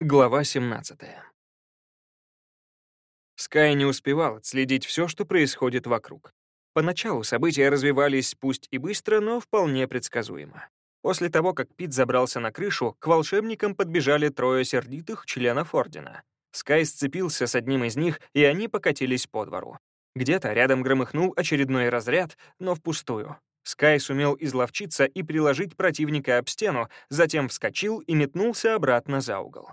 Глава 17. Скай не успевал отследить все, что происходит вокруг. Поначалу события развивались пусть и быстро, но вполне предсказуемо. После того, как Пит забрался на крышу, к волшебникам подбежали трое сердитых членов Ордена. Скай сцепился с одним из них, и они покатились по двору. Где-то рядом громыхнул очередной разряд, но впустую. Скай сумел изловчиться и приложить противника об стену, затем вскочил и метнулся обратно за угол.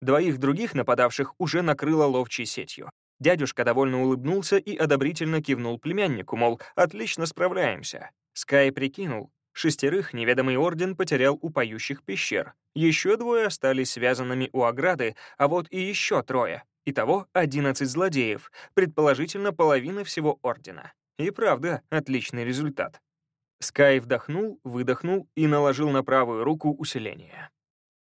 Двоих других нападавших уже накрыло ловчей сетью. Дядюшка довольно улыбнулся и одобрительно кивнул племяннику, мол, отлично справляемся. Скай прикинул, шестерых неведомый орден потерял у поющих пещер. Еще двое остались связанными у ограды, а вот и еще трое. Итого 11 злодеев, предположительно половина всего ордена. И правда, отличный результат. Скай вдохнул, выдохнул и наложил на правую руку усиление.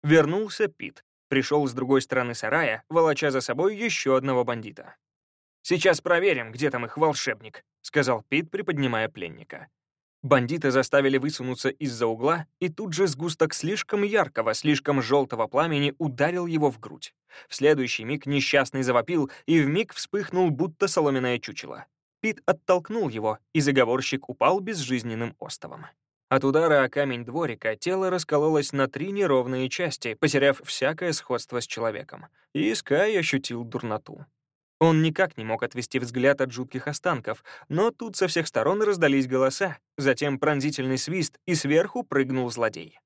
Вернулся Пит, пришел с другой стороны сарая, волоча за собой еще одного бандита. «Сейчас проверим, где там их волшебник», — сказал Пит, приподнимая пленника. Бандита заставили высунуться из-за угла, и тут же сгусток слишком яркого, слишком желтого пламени ударил его в грудь. В следующий миг несчастный завопил и вмиг вспыхнул, будто соломенное чучело. Пит оттолкнул его, и заговорщик упал безжизненным остовом. От удара о камень дворика тело раскололось на три неровные части, потеряв всякое сходство с человеком. И Скай ощутил дурноту. Он никак не мог отвести взгляд от жутких останков, но тут со всех сторон раздались голоса, затем пронзительный свист, и сверху прыгнул злодей.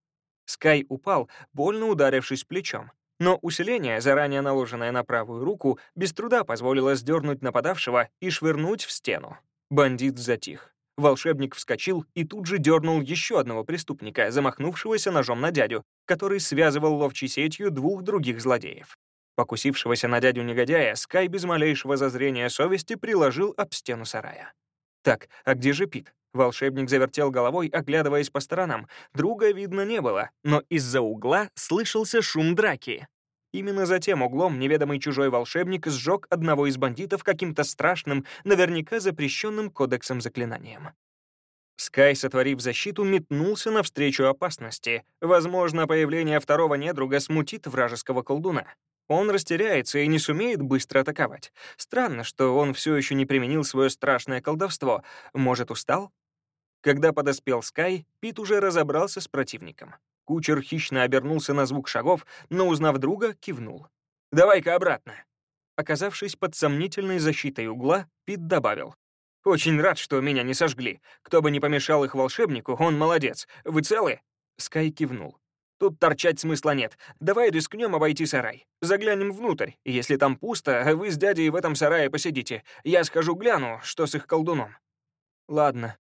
Скай упал, больно ударившись плечом. Но усиление, заранее наложенное на правую руку, без труда позволило сдернуть нападавшего и швырнуть в стену. Бандит затих. Волшебник вскочил и тут же дернул еще одного преступника, замахнувшегося ножом на дядю, который связывал ловчей сетью двух других злодеев. Покусившегося на дядю негодяя, Скай без малейшего зазрения совести приложил об стену сарая. Так, а где же Пит? Волшебник завертел головой, оглядываясь по сторонам. Друга видно не было, но из-за угла слышался шум драки. Именно за тем углом неведомый чужой волшебник сжег одного из бандитов каким-то страшным, наверняка запрещенным кодексом заклинанием. Скай, сотворив защиту, метнулся навстречу опасности. Возможно, появление второго недруга смутит вражеского колдуна. Он растеряется и не сумеет быстро атаковать. Странно, что он все еще не применил свое страшное колдовство. Может, устал? Когда подоспел Скай, Пит уже разобрался с противником. Кучер хищно обернулся на звук шагов, но, узнав друга, кивнул. «Давай-ка обратно». Оказавшись под сомнительной защитой угла, Пит добавил. «Очень рад, что меня не сожгли. Кто бы не помешал их волшебнику, он молодец. Вы целы?» Скай кивнул. «Тут торчать смысла нет. Давай рискнем обойти сарай. Заглянем внутрь. Если там пусто, вы с дядей в этом сарае посидите. Я схожу гляну, что с их колдуном». «Ладно»,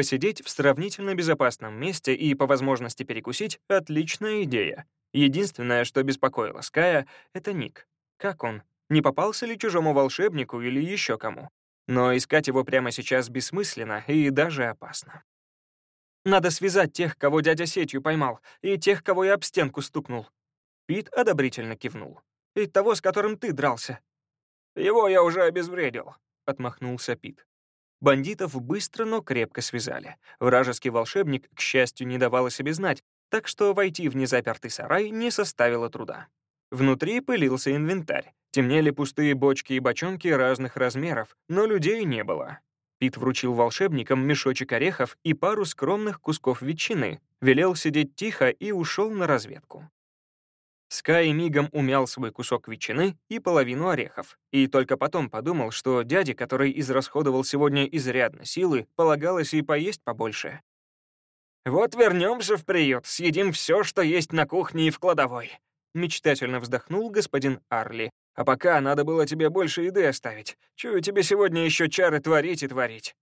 Посидеть в сравнительно безопасном месте и по возможности перекусить — отличная идея. Единственное, что беспокоило Ская, — это Ник. Как он? Не попался ли чужому волшебнику или еще кому? Но искать его прямо сейчас бессмысленно и даже опасно. Надо связать тех, кого дядя сетью поймал, и тех, кого я об стенку стукнул. Пит одобрительно кивнул. И того, с которым ты дрался. Его я уже обезвредил, — отмахнулся Пит. Бандитов быстро, но крепко связали. Вражеский волшебник, к счастью, не давал о себе знать, так что войти в незапертый сарай не составило труда. Внутри пылился инвентарь. Темнели пустые бочки и бочонки разных размеров, но людей не было. Пит вручил волшебникам мешочек орехов и пару скромных кусков ветчины, велел сидеть тихо и ушел на разведку. Скай мигом умял свой кусок ветчины и половину орехов, и только потом подумал, что дяде, который израсходовал сегодня изрядно силы, полагалось и поесть побольше. «Вот вернемся в приют, съедим все, что есть на кухне и в кладовой», — мечтательно вздохнул господин Арли. «А пока надо было тебе больше еды оставить. Чую тебе сегодня еще чары творить и творить».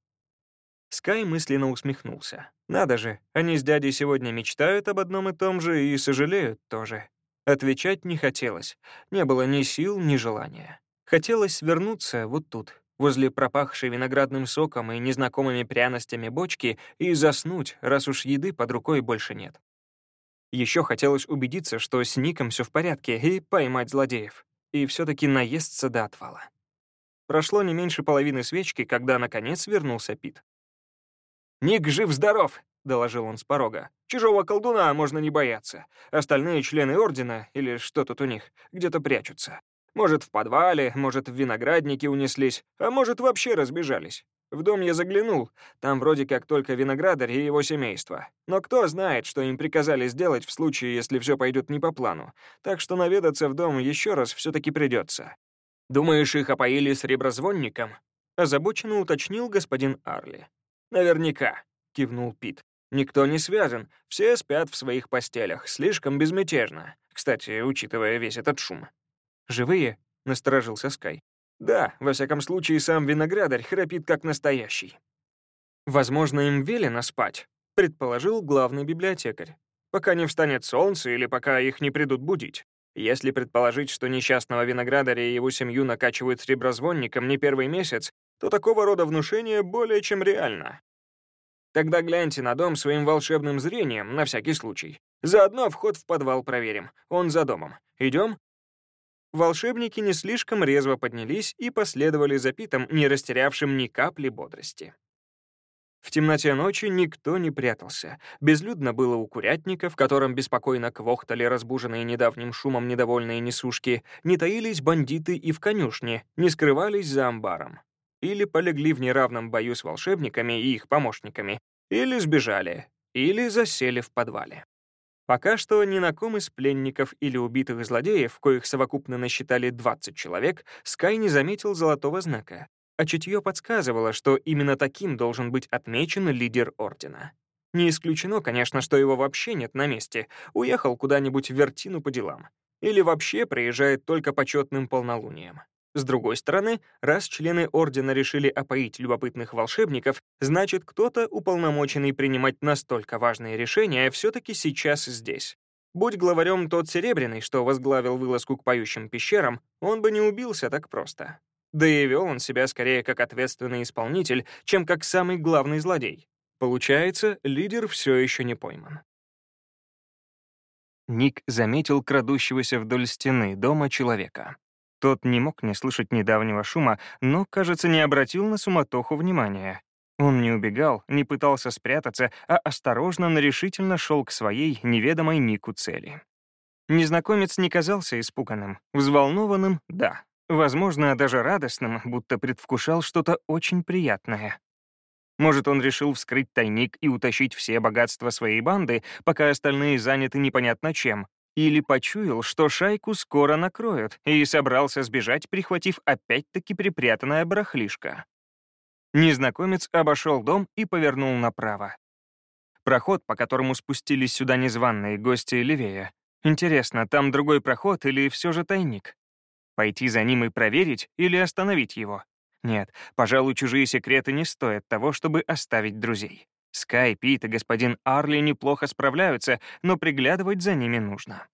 Скай мысленно усмехнулся. «Надо же, они с дядей сегодня мечтают об одном и том же и сожалеют тоже. Отвечать не хотелось. Не было ни сил, ни желания. Хотелось вернуться вот тут, возле пропахшей виноградным соком и незнакомыми пряностями бочки, и заснуть, раз уж еды под рукой больше нет. Еще хотелось убедиться, что с Ником все в порядке, и поймать злодеев. И все таки наесться до отвала. Прошло не меньше половины свечки, когда, наконец, вернулся Пит. «Ник жив-здоров!» — доложил он с порога. «Чужого колдуна можно не бояться. Остальные члены Ордена, или что тут у них, где-то прячутся. Может, в подвале, может, в винограднике унеслись, а может, вообще разбежались. В дом я заглянул, там вроде как только виноградарь и его семейство. Но кто знает, что им приказали сделать в случае, если все пойдет не по плану. Так что наведаться в дом еще раз все-таки придется. «Думаешь, их опоили с реброзвонником?» Озабоченно уточнил господин Арли. «Наверняка», — кивнул Пит. «Никто не связан, все спят в своих постелях, слишком безмятежно. Кстати, учитывая весь этот шум». «Живые?» — насторожился Скай. Да, во всяком случае, сам виноградарь храпит как настоящий. Возможно, им велено спать, предположил главный библиотекарь, пока не встанет солнце или пока их не придут будить. Если предположить, что несчастного виноградаря и его семью накачивают среброзвонником не первый месяц, то такого рода внушение более чем реально. Тогда гляньте на дом своим волшебным зрением, на всякий случай. Заодно вход в подвал проверим. Он за домом. Идем? волшебники не слишком резво поднялись и последовали за Питом, не растерявшим ни капли бодрости. В темноте ночи никто не прятался. Безлюдно было у курятника, в котором беспокойно квохтали разбуженные недавним шумом недовольные несушки, не таились бандиты и в конюшне, не скрывались за амбаром. Или полегли в неравном бою с волшебниками и их помощниками, или сбежали, или засели в подвале. Пока что ни на ком из пленников или убитых злодеев, коих совокупно насчитали 20 человек, Скай не заметил золотого знака, а чутье подсказывало, что именно таким должен быть отмечен лидер Ордена. Не исключено, конечно, что его вообще нет на месте, уехал куда-нибудь в Вертину по делам. Или вообще приезжает только почетным полнолунием. С другой стороны, раз члены Ордена решили опоить любопытных волшебников, значит, кто-то, уполномоченный принимать настолько важные решения, все-таки сейчас здесь. Будь главарем тот Серебряный, что возглавил вылазку к поющим пещерам, он бы не убился так просто. Да и вел он себя скорее как ответственный исполнитель, чем как самый главный злодей. Получается, лидер все еще не пойман. Ник заметил крадущегося вдоль стены дома человека. Тот не мог не слышать недавнего шума, но, кажется, не обратил на суматоху внимания. Он не убегал, не пытался спрятаться, а осторожно, но решительно шел к своей неведомой Нику цели. Незнакомец не казался испуганным, взволнованным — да. Возможно, даже радостным, будто предвкушал что-то очень приятное. Может, он решил вскрыть тайник и утащить все богатства своей банды, пока остальные заняты непонятно чем, или почуял, что шайку скоро накроют, и собрался сбежать, прихватив опять-таки припрятанное барахлишко. Незнакомец обошел дом и повернул направо. Проход, по которому спустились сюда незваные гости, левее. Интересно, там другой проход или все же тайник? Пойти за ним и проверить или остановить его? Нет, пожалуй, чужие секреты не стоят того, чтобы оставить друзей. Скай, Пит и господин Арли неплохо справляются, но приглядывать за ними нужно.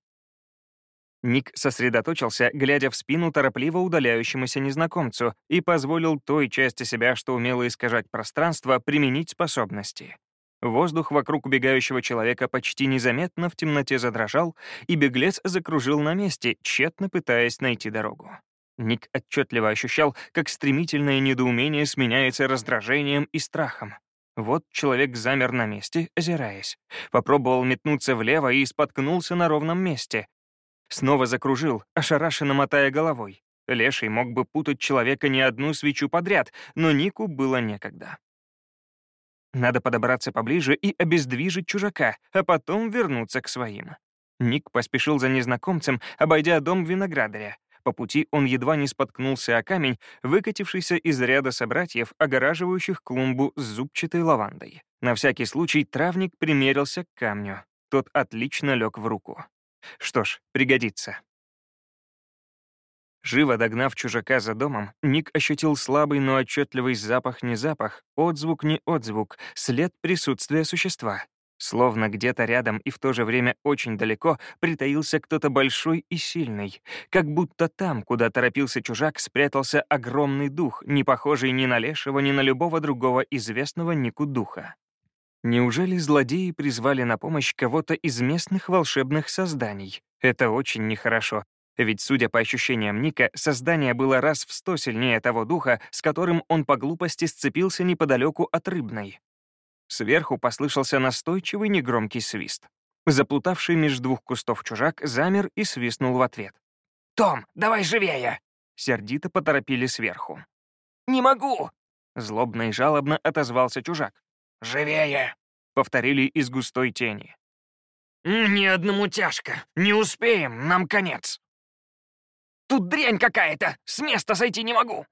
Ник сосредоточился, глядя в спину торопливо удаляющемуся незнакомцу, и позволил той части себя, что умело искажать пространство, применить способности. Воздух вокруг убегающего человека почти незаметно в темноте задрожал, и беглец закружил на месте, тщетно пытаясь найти дорогу. Ник отчетливо ощущал, как стремительное недоумение сменяется раздражением и страхом. Вот человек замер на месте, озираясь. Попробовал метнуться влево и споткнулся на ровном месте. Снова закружил, ошарашенно мотая головой. Леший мог бы путать человека не одну свечу подряд, но Нику было некогда. Надо подобраться поближе и обездвижить чужака, а потом вернуться к своим. Ник поспешил за незнакомцем, обойдя дом виноградаря. По пути он едва не споткнулся о камень, выкатившийся из ряда собратьев, огораживающих клумбу с зубчатой лавандой. На всякий случай травник примерился к камню. Тот отлично лег в руку. Что ж, пригодится. Живо догнав чужака за домом, Ник ощутил слабый, но отчетливый запах не запах, отзвук не отзвук, след присутствия существа. Словно где-то рядом и в то же время очень далеко притаился кто-то большой и сильный. Как будто там, куда торопился чужак, спрятался огромный дух, не похожий ни на лешего, ни на любого другого известного Нику духа. Неужели злодеи призвали на помощь кого-то из местных волшебных созданий? Это очень нехорошо. Ведь, судя по ощущениям Ника, создание было раз в сто сильнее того духа, с которым он по глупости сцепился неподалеку от Рыбной. Сверху послышался настойчивый негромкий свист. Заплутавший между двух кустов чужак замер и свистнул в ответ. «Том, давай живее!» Сердито поторопили сверху. «Не могу!» Злобно и жалобно отозвался чужак. «Живее!» Повторили из густой тени. «Ни одному тяжко. Не успеем, нам конец. Тут дрянь какая-то, с места сойти не могу!»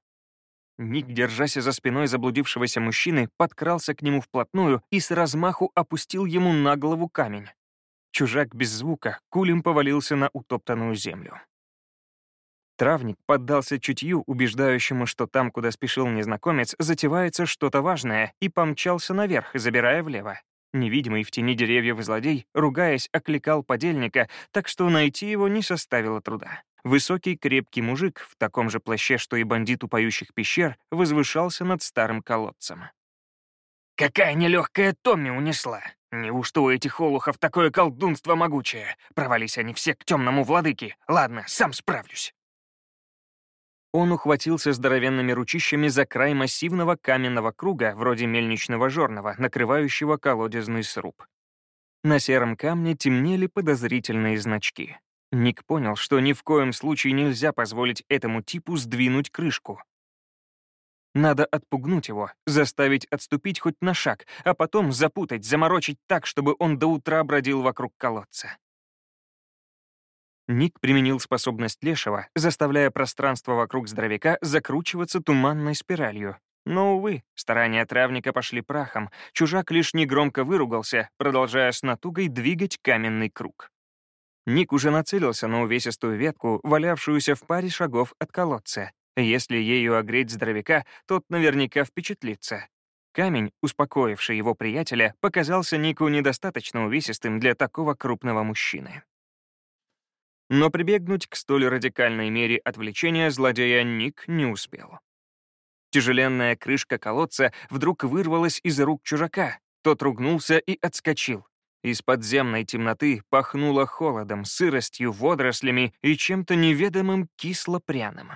Ник, держась за спиной заблудившегося мужчины, подкрался к нему вплотную и с размаху опустил ему на голову камень. Чужак без звука кулем повалился на утоптанную землю. Травник поддался чутью, убеждающему, что там, куда спешил незнакомец, затевается что-то важное, и помчался наверх, забирая влево. Невидимый в тени деревьев злодей, ругаясь, окликал подельника, так что найти его не составило труда. Высокий крепкий мужик в таком же плаще, что и бандит у поющих пещер, возвышался над старым колодцем. «Какая нелегкая Томми унесла! Неужто у этих олухов такое колдунство могучее? Провались они все к темному владыке. Ладно, сам справлюсь». Он ухватился здоровенными ручищами за край массивного каменного круга, вроде мельничного жернова, накрывающего колодезный сруб. На сером камне темнели подозрительные значки. Ник понял, что ни в коем случае нельзя позволить этому типу сдвинуть крышку. Надо отпугнуть его, заставить отступить хоть на шаг, а потом запутать, заморочить так, чтобы он до утра бродил вокруг колодца. Ник применил способность Лешего, заставляя пространство вокруг здоровяка закручиваться туманной спиралью. Но, увы, старания травника пошли прахом, чужак лишь негромко выругался, продолжая с натугой двигать каменный круг. Ник уже нацелился на увесистую ветку, валявшуюся в паре шагов от колодца, если ею огреть здоровяка, тот наверняка впечатлится. Камень, успокоивший его приятеля, показался Нику недостаточно увесистым для такого крупного мужчины. Но прибегнуть к столь радикальной мере отвлечения злодея Ник не успел. Тяжеленная крышка колодца вдруг вырвалась из рук чужака. Тот ругнулся и отскочил. Из подземной темноты пахнуло холодом, сыростью, водорослями и чем-то неведомым кисло-пряным.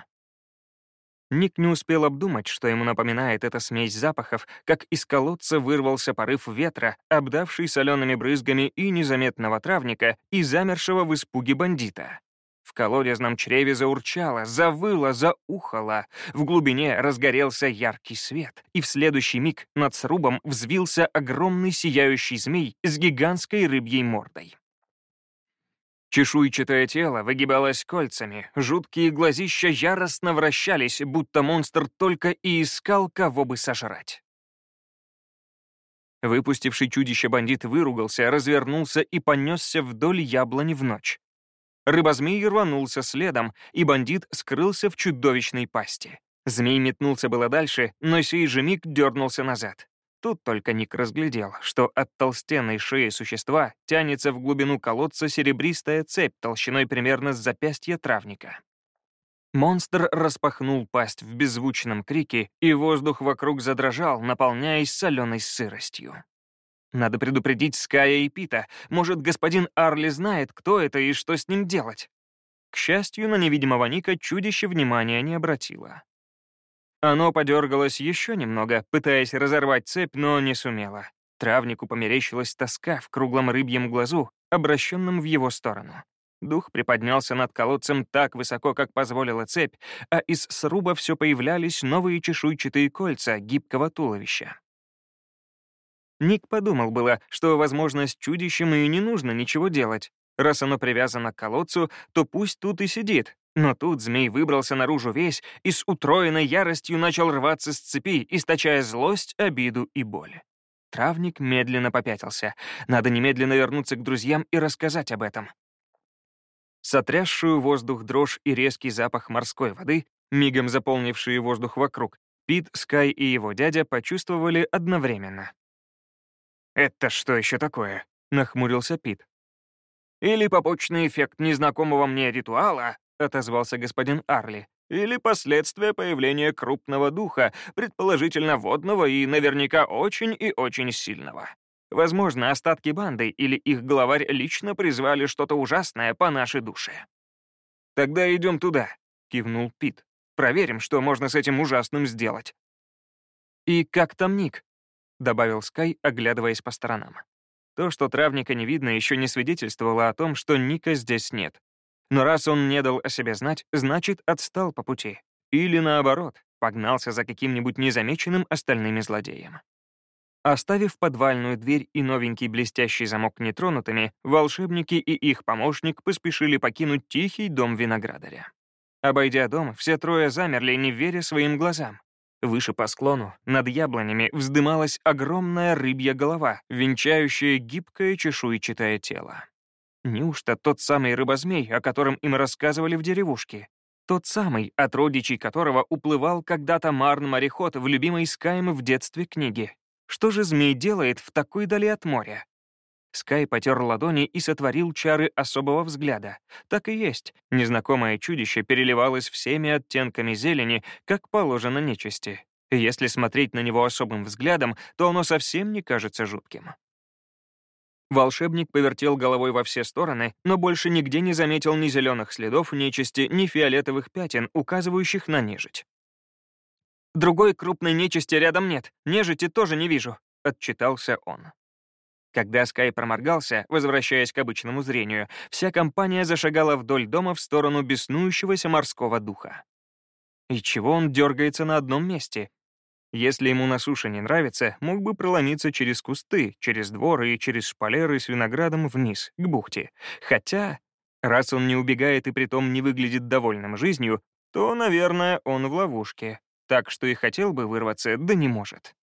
Ник не успел обдумать, что ему напоминает эта смесь запахов, как из колодца вырвался порыв ветра, обдавший солеными брызгами и незаметного травника, и замершего в испуге бандита. В колодезном чреве заурчало, завыло, заухало. В глубине разгорелся яркий свет, и в следующий миг над срубом взвился огромный сияющий змей с гигантской рыбьей мордой. Чешуйчатое тело выгибалось кольцами, жуткие глазища яростно вращались, будто монстр только и искал, кого бы сожрать. Выпустивший чудище бандит выругался, развернулся и понесся вдоль яблони в ночь. Рыбозмей рванулся следом, и бандит скрылся в чудовищной пасти. Змей метнулся было дальше, но сей же миг дернулся назад. Тут только Ник разглядел, что от толстенной шеи существа тянется в глубину колодца серебристая цепь толщиной примерно с запястья травника. Монстр распахнул пасть в беззвучном крике, и воздух вокруг задрожал, наполняясь соленой сыростью. Надо предупредить Ская и Пита. Может, господин Арли знает, кто это и что с ним делать. К счастью, на невидимого Ника чудище внимания не обратило. Оно подергалось еще немного, пытаясь разорвать цепь, но не сумело. Травнику померещилась тоска в круглом рыбьем глазу, обращенном в его сторону. Дух приподнялся над колодцем так высоко, как позволила цепь, а из сруба все появлялись новые чешуйчатые кольца гибкого туловища. Ник подумал было, что, возможно, с чудищем и не нужно ничего делать. Раз оно привязано к колодцу, то пусть тут и сидит, но тут змей выбрался наружу весь и с утроенной яростью начал рваться с цепи, источая злость, обиду и боль. Травник медленно попятился. Надо немедленно вернуться к друзьям и рассказать об этом. Сотрясшую воздух дрожь и резкий запах морской воды, мигом заполнившие воздух вокруг, Пит, Скай и его дядя почувствовали одновременно. «Это что еще такое?» — нахмурился Пит. «Или побочный эффект незнакомого мне ритуала, — отозвался господин Арли, «или последствия появления крупного духа, предположительно водного и наверняка очень и очень сильного. Возможно, остатки банды или их главарь лично призвали что-то ужасное по нашей душе». «Тогда идем туда», — кивнул Пит. «Проверим, что можно с этим ужасным сделать». «И как там Ник?» — добавил Скай, оглядываясь по сторонам. То, что травника не видно, еще не свидетельствовало о том, что Ника здесь нет. Но раз он не дал о себе знать, значит, отстал по пути. Или наоборот, погнался за каким-нибудь незамеченным остальными злодеем. Оставив подвальную дверь и новенький блестящий замок нетронутыми, волшебники и их помощник поспешили покинуть тихий дом виноградаря. Обойдя дом, все трое замерли, не веря своим глазам. Выше по склону, над яблонями, вздымалась огромная рыбья голова, венчающая гибкое чешуйчатое тело. Неужто тот самый рыбозмей, о котором им рассказывали в деревушке? Тот самый, от родичей которого уплывал когда-то Марн-мореход в любимой Скайм в детстве книге. Что же змей делает в такой дали от моря? Скай потер ладони и сотворил чары особого взгляда. Так и есть. Незнакомое чудище переливалось всеми оттенками зелени, как положено нечисти. Если смотреть на него особым взглядом, то оно совсем не кажется жутким. Волшебник повертел головой во все стороны, но больше нигде не заметил ни зеленых следов нечисти, ни фиолетовых пятен, указывающих на нежить. «Другой крупной нечисти рядом нет, нежити тоже не вижу», — отчитался он. Когда Скай проморгался, возвращаясь к обычному зрению, вся компания зашагала вдоль дома в сторону беснующегося морского духа. И чего он дергается на одном месте? Если ему на суше не нравится, мог бы проломиться через кусты, через двор и через шпалеры с виноградом вниз, к бухте. Хотя, раз он не убегает и притом не выглядит довольным жизнью, то, наверное, он в ловушке так что и хотел бы вырваться, да не может.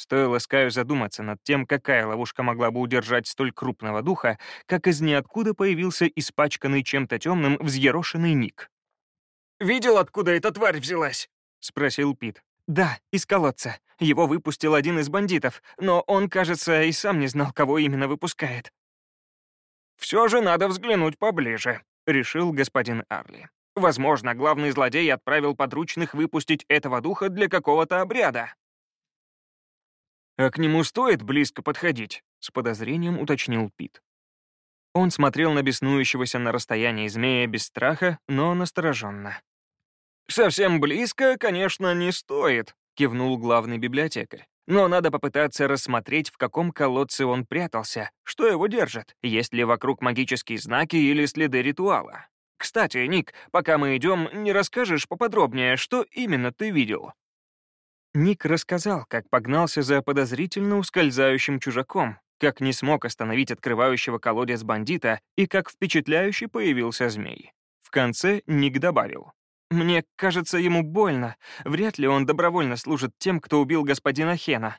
Стоило Скаю задуматься над тем, какая ловушка могла бы удержать столь крупного духа, как из ниоткуда появился испачканный чем-то темным взъерошенный Ник. «Видел, откуда эта тварь взялась?» — спросил Пит. «Да, из колодца. Его выпустил один из бандитов, но он, кажется, и сам не знал, кого именно выпускает». «Все же надо взглянуть поближе», — решил господин Арли. Возможно, главный злодей отправил подручных выпустить этого духа для какого-то обряда. «А к нему стоит близко подходить?» — с подозрением уточнил Пит. Он смотрел на беснующегося на расстоянии змея без страха, но настороженно. «Совсем близко, конечно, не стоит», — кивнул главный библиотекарь. «Но надо попытаться рассмотреть, в каком колодце он прятался, что его держит, есть ли вокруг магические знаки или следы ритуала. Кстати, Ник, пока мы идем, не расскажешь поподробнее, что именно ты видел?» Ник рассказал, как погнался за подозрительно ускользающим чужаком, как не смог остановить открывающего колодец бандита и как впечатляюще появился змей. В конце Ник добавил. «Мне кажется, ему больно. Вряд ли он добровольно служит тем, кто убил господина Хена».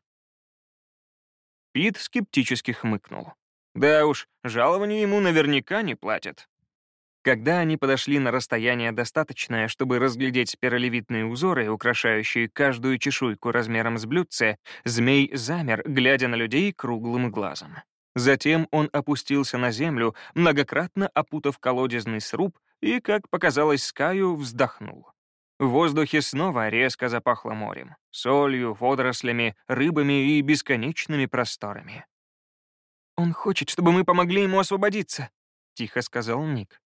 Пит скептически хмыкнул. «Да уж, жалование ему наверняка не платят. Когда они подошли на расстояние достаточное, чтобы разглядеть спиралевидные узоры, украшающие каждую чешуйку размером с блюдце, змей замер, глядя на людей круглым глазом. Затем он опустился на землю, многократно опутав колодезный сруб, и, как показалось Скаю, вздохнул. В воздухе снова резко запахло морем, солью, водорослями, рыбами и бесконечными просторами. «Он хочет, чтобы мы помогли ему освободиться», — тихо сказал Ник.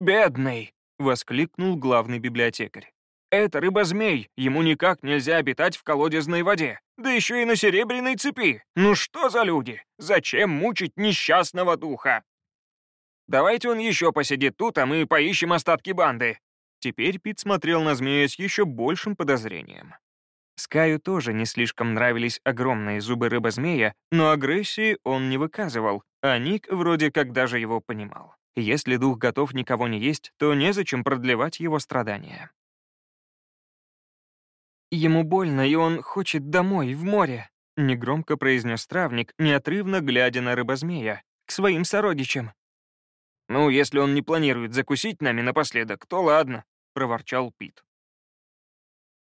«Бедный!» — воскликнул главный библиотекарь. «Это рыба-змей, ему никак нельзя обитать в колодезной воде, да еще и на серебряной цепи. Ну что за люди? Зачем мучить несчастного духа?» «Давайте он еще посидит тут, а мы поищем остатки банды». Теперь Пит смотрел на змея с еще большим подозрением. Скаю тоже не слишком нравились огромные зубы рыба-змея, но агрессии он не выказывал, а Ник вроде как даже его понимал. Если дух готов никого не есть, то незачем продлевать его страдания. «Ему больно, и он хочет домой, в море», — негромко произнес травник, неотрывно глядя на рыбозмея, к своим сородичам. «Ну, если он не планирует закусить нами напоследок, то ладно», — проворчал Пит.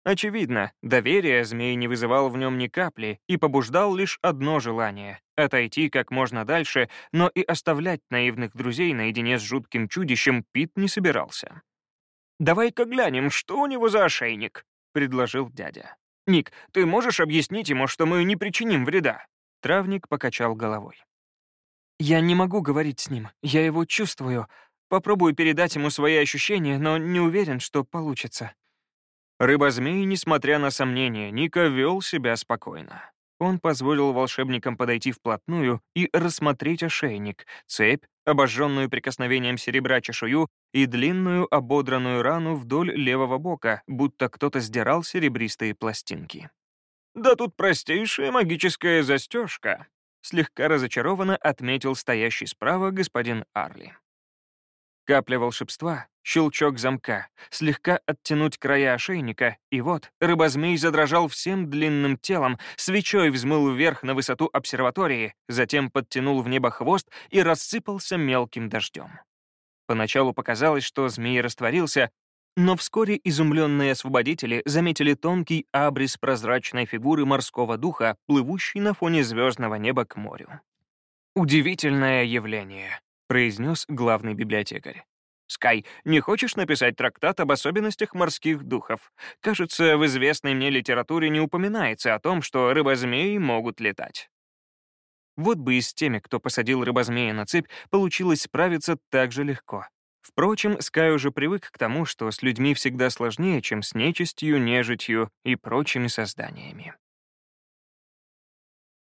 Очевидно, доверие змей не вызывал в нем ни капли и побуждал лишь одно желание — отойти как можно дальше, но и оставлять наивных друзей наедине с жутким чудищем Пит не собирался. «Давай-ка глянем, что у него за ошейник», — предложил дядя. «Ник, ты можешь объяснить ему, что мы не причиним вреда?» Травник покачал головой. «Я не могу говорить с ним, я его чувствую. Попробую передать ему свои ощущения, но не уверен, что получится». Рыба-змей, несмотря на сомнения, Ника вел себя спокойно. Он позволил волшебникам подойти вплотную и рассмотреть ошейник, цепь, обожженную прикосновением серебра чешую и длинную ободранную рану вдоль левого бока, будто кто-то сдирал серебристые пластинки. «Да тут простейшая магическая застежка», — слегка разочарованно отметил стоящий справа господин Арли. Капля волшебства, щелчок замка, слегка оттянуть края ошейника, и вот рыбозмей задрожал всем длинным телом, свечой взмыл вверх на высоту обсерватории, затем подтянул в небо хвост и рассыпался мелким дождем. Поначалу показалось, что змей растворился, но вскоре изумленные освободители заметили тонкий абрис прозрачной фигуры морского духа, плывущий на фоне звездного неба к морю. Удивительное явление. — произнес главный библиотекарь. «Скай, не хочешь написать трактат об особенностях морских духов? Кажется, в известной мне литературе не упоминается о том, что рыбозмеи могут летать». Вот бы и с теми, кто посадил рыбозмея на цепь, получилось справиться так же легко. Впрочем, Скай уже привык к тому, что с людьми всегда сложнее, чем с нечистью, нежитью и прочими созданиями.